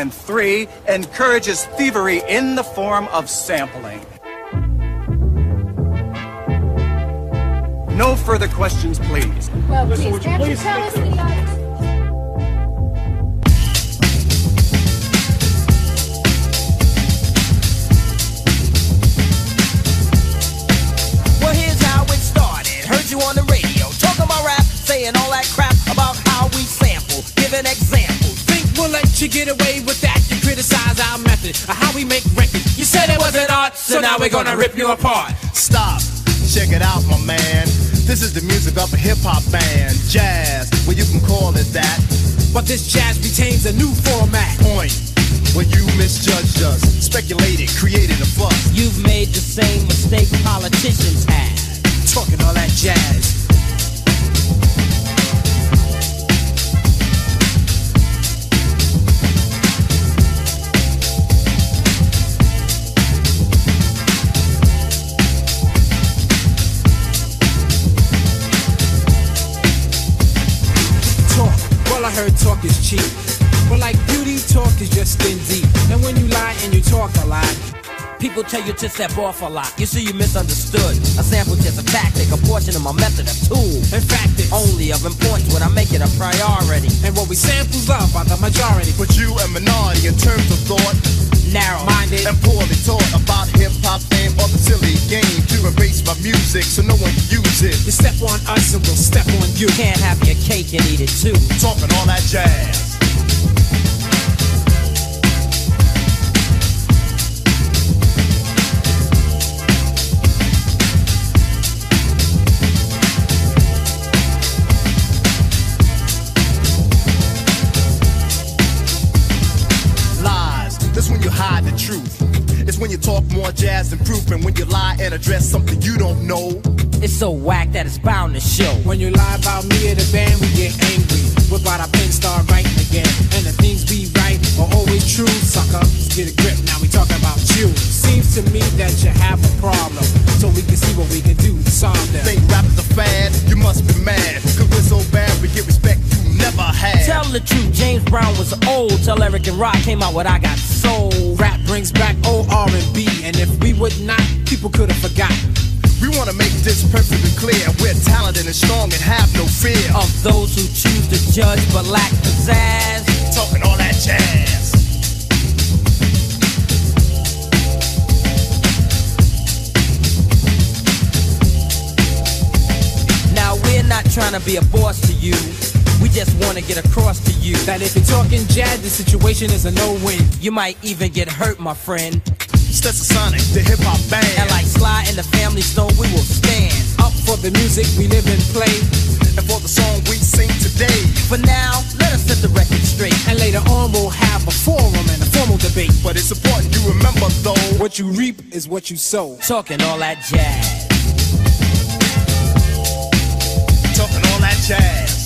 And three, encourages thievery in the form of sampling. No further questions, please. Well, please, can't you tell us the odds? Well, here's how it started. Heard you on the radio talking about rap, saying all that crap about how we sample, giving examples. Think we'll let you get away with that? You criticize our method of how we make records. You said it wasn't art, so now we're gonna rip you apart. Stop. Check it out, my man. This is the music of a hip hop band. Jazz, well, you can call it that. But this jazz retains a new format. Point. When you misjudged us, speculated, created a fuss. You've made the I heard talk is cheap. But like beauty, talk is just skin deep. And when you lie and you talk a lot, People tell you to step off a lot. You see, you misunderstood. A sample just a tactic, a portion of my method, a tool. in fact, it's Only of importance when I make it a priority. and what we samples love by the majority. But you a minority in terms of thought Narrow Minded. and poorly taught about hip hop fame or the silly game to erase my music so no one can it. You step on us and we'll step on you. Can't have your cake and eat it too. Talking all that jazz. Lies, that's when you hide the truth. It's when you talk more jazz than proof, and when you lie and address something you don't know. It's so whack that it's bound to show. When you lie about me or the band, we get angry. Whip out our pen, start writing again. And the things we write are always true, sucker. Just get a grip, now we talking about you. Seems to me that you have a problem. So we can see what we can do to solve them. Think rap is a fad, you must be mad. Cause we're so bad, we get respect you never had. Tell the truth, James Brown was old. Tell Eric and Rak came out with I Got Soul. Rap brings back old R&B, and if we would not, people could have forgotten. We this perfectly clear. We're talented and strong and have no fear. Of those who choose to judge but lack pizzazz. talking all that jazz. Now we're not trying to be a boss to you. We just want to get across to you. That if you're talking jazz, the situation is a no-win. You might even get hurt, my friend. Stetsasonic, the hip hop band. And like Sly and the Family Stone, we will stand for the music we live and play, and for the song we sing today. For now, let us set the record straight, and later on we'll have a forum and a formal debate. But it's important you remember though, what you reap is what you sow. Talking all that jazz. Talking all that jazz.